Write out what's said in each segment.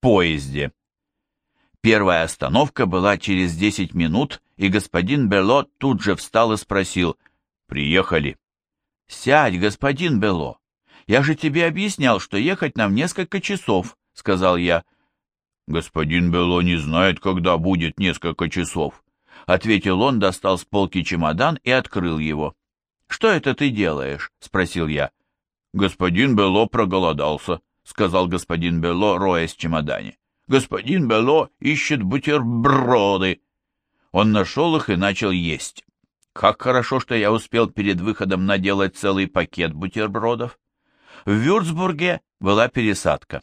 поезде. Первая остановка была через десять минут, и господин Бело тут же встал и спросил, «Приехали?» «Сядь, господин Бело, я же тебе объяснял, что ехать нам несколько часов», — сказал я. «Господин Бело не знает, когда будет несколько часов», — ответил он, достал с полки чемодан и открыл его. «Что это ты делаешь?» — спросил я. «Господин Бело проголодался», — сказал господин Бело, роясь в чемодане. Господин Бело ищет бутерброды. Он нашел их и начал есть. Как хорошо, что я успел перед выходом наделать целый пакет бутербродов. В Вюрцбурге была пересадка.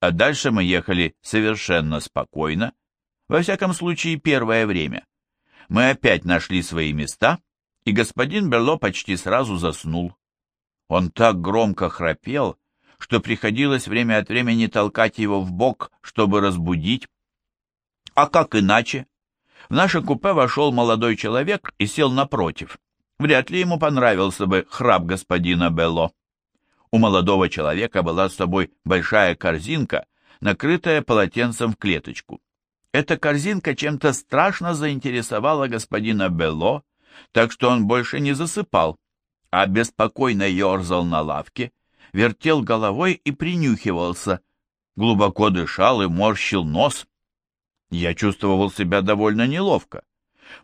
А дальше мы ехали совершенно спокойно, во всяком случае первое время. Мы опять нашли свои места, и господин Берло почти сразу заснул. Он так громко храпел, что приходилось время от времени толкать его в бок, чтобы разбудить. А как иначе? В наше купе вошел молодой человек и сел напротив. Вряд ли ему понравился бы храп господина Белло. У молодого человека была с собой большая корзинка, накрытая полотенцем в клеточку. Эта корзинка чем-то страшно заинтересовала господина Белло, так что он больше не засыпал, а беспокойно ерзал на лавке, вертел головой и принюхивался, глубоко дышал и морщил нос. Я чувствовал себя довольно неловко.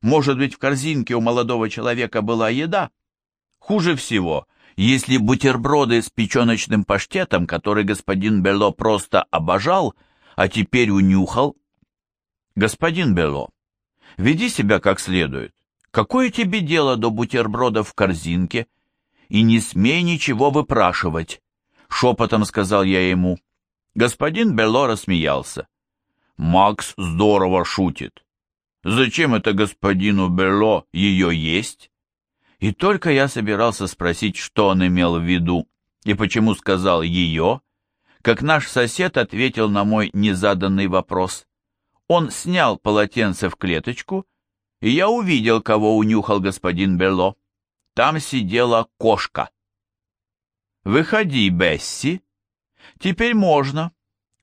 Может быть, в корзинке у молодого человека была еда? Хуже всего, если бутерброды с печеночным паштетом, который господин Бело просто обожал, а теперь унюхал. Господин Бело, веди себя как следует. Какое тебе дело до бутербродов в корзинке? — и не смей ничего выпрашивать», — шепотом сказал я ему. Господин Белло рассмеялся. «Макс здорово шутит. Зачем это господину Белло ее есть?» И только я собирался спросить, что он имел в виду и почему сказал «ее», как наш сосед ответил на мой незаданный вопрос. Он снял полотенце в клеточку, и я увидел, кого унюхал господин Белло. Там сидела кошка. «Выходи, Бесси. Теперь можно.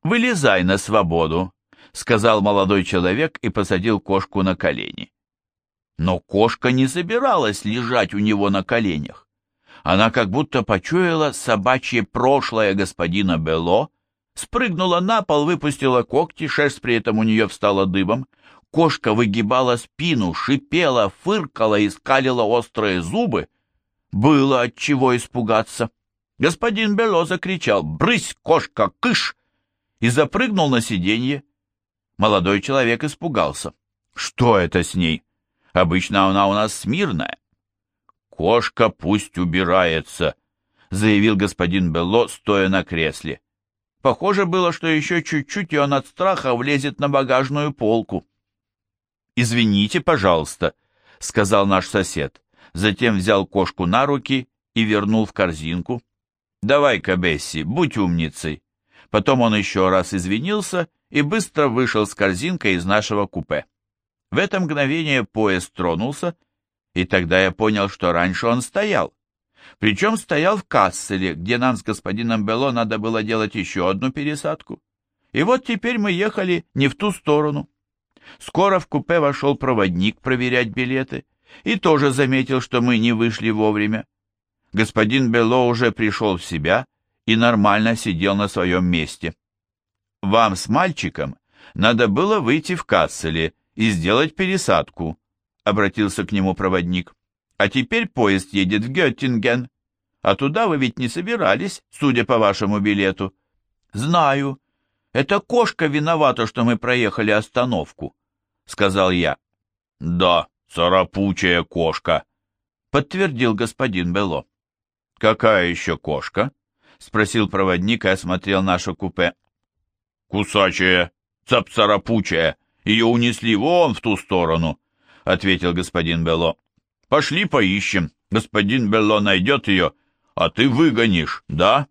Вылезай на свободу», — сказал молодой человек и посадил кошку на колени. Но кошка не собиралась лежать у него на коленях. Она как будто почуяла собачье прошлое господина Бело, спрыгнула на пол, выпустила когти, шерсть при этом у нее встала дыбом, Кошка выгибала спину, шипела, фыркала и скалила острые зубы. Было от чего испугаться. Господин Бело закричал «Брысь, кошка, кыш!» и запрыгнул на сиденье. Молодой человек испугался. «Что это с ней? Обычно она у нас смирная». «Кошка пусть убирается», — заявил господин Белло, стоя на кресле. Похоже было, что еще чуть-чуть, и он от страха влезет на багажную полку. «Извините, пожалуйста», — сказал наш сосед. Затем взял кошку на руки и вернул в корзинку. «Давай-ка, Бесси, будь умницей». Потом он еще раз извинился и быстро вышел с корзинкой из нашего купе. В это мгновение поезд тронулся, и тогда я понял, что раньше он стоял. Причем стоял в Касселе, где нам с господином Бело надо было делать еще одну пересадку. И вот теперь мы ехали не в ту сторону. Скоро в купе вошел проводник проверять билеты и тоже заметил, что мы не вышли вовремя. Господин Бело уже пришел в себя и нормально сидел на своем месте. «Вам с мальчиком надо было выйти в Касселе и сделать пересадку», — обратился к нему проводник. «А теперь поезд едет в Геттинген. А туда вы ведь не собирались, судя по вашему билету». «Знаю. Это кошка виновата, что мы проехали остановку сказал я. «Да, царапучая кошка», — подтвердил господин Бело. «Какая еще кошка?» — спросил проводник и осмотрел наше купе. «Кусачая, цап-царапучая, ее унесли вон в ту сторону», — ответил господин Бело. «Пошли поищем, господин Бело найдет ее, а ты выгонишь, да?»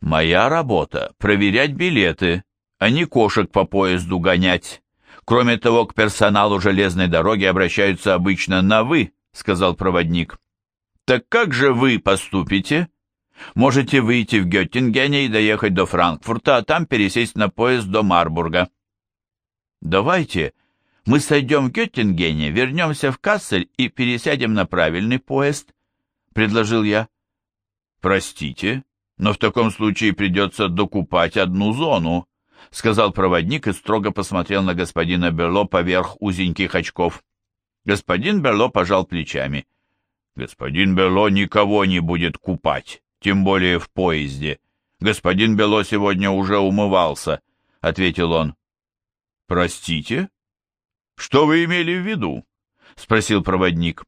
«Моя работа — проверять билеты, а не кошек по поезду гонять», Кроме того, к персоналу железной дороги обращаются обычно на «вы», — сказал проводник. «Так как же вы поступите?» Можете выйти в Геттингене и доехать до Франкфурта, а там пересесть на поезд до Марбурга. Давайте мы сойдем в Геттингене, вернемся в Кассель и пересядем на правильный поезд, предложил я. Простите, но в таком случае придется докупать одну зону, сказал проводник и строго посмотрел на господина Берло поверх узеньких очков. Господин Берло пожал плечами. Господин Берло никого не будет купать тем более в поезде. Господин Бело сегодня уже умывался, — ответил он. — Простите? Что вы имели в виду? — спросил проводник.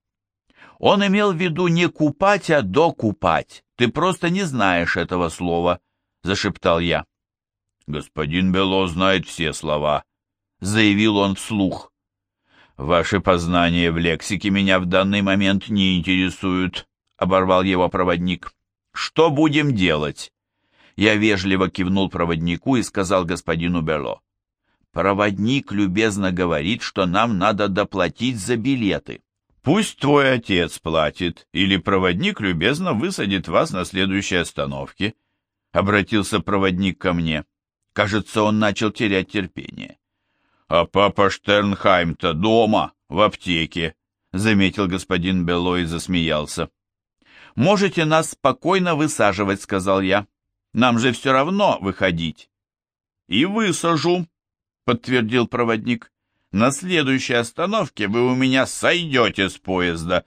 Он имел в виду не купать, а докупать. Ты просто не знаешь этого слова, — зашептал я. Господин Бело знает все слова, — заявил он вслух. Ваши познания в лексике меня в данный момент не интересуют, — оборвал его проводник. Что будем делать? Я вежливо кивнул проводнику и сказал господину Берло. Проводник любезно говорит, что нам надо доплатить за билеты. Пусть твой отец платит, или проводник любезно высадит вас на следующей остановке. Обратился проводник ко мне. Кажется, он начал терять терпение. А папа Штернхайм-то дома, в аптеке, заметил господин Белло и засмеялся. «Можете нас спокойно высаживать», — сказал я. «Нам же все равно выходить». «И высажу», — подтвердил проводник. «На следующей остановке вы у меня сойдете с поезда».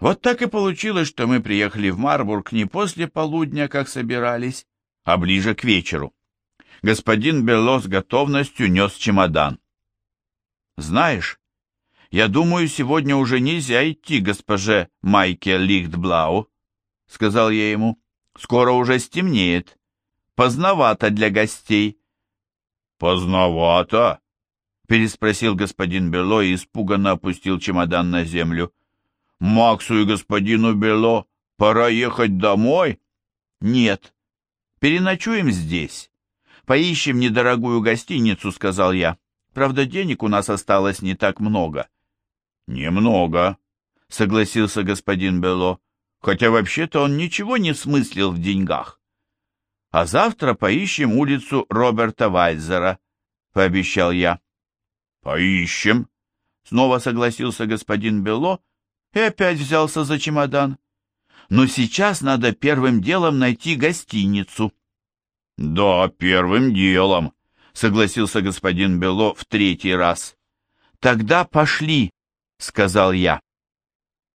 Вот так и получилось, что мы приехали в Марбург не после полудня, как собирались, а ближе к вечеру. Господин Белло с готовностью нес чемодан. «Знаешь, «Я думаю, сегодня уже нельзя идти госпоже Майке Лихтблау», — сказал я ему. «Скоро уже стемнеет. Поздновато для гостей». «Поздновато?» — переспросил господин Бело и испуганно опустил чемодан на землю. «Максу и господину Бело пора ехать домой?» «Нет. Переночуем здесь. Поищем недорогую гостиницу», — сказал я. «Правда, денег у нас осталось не так много». «Немного», — согласился господин Бело, хотя вообще-то он ничего не смыслил в деньгах. «А завтра поищем улицу Роберта Вальзера», — пообещал я. «Поищем», — снова согласился господин Бело и опять взялся за чемодан. «Но сейчас надо первым делом найти гостиницу». «Да, первым делом», — согласился господин Бело в третий раз. «Тогда пошли», — сказал я.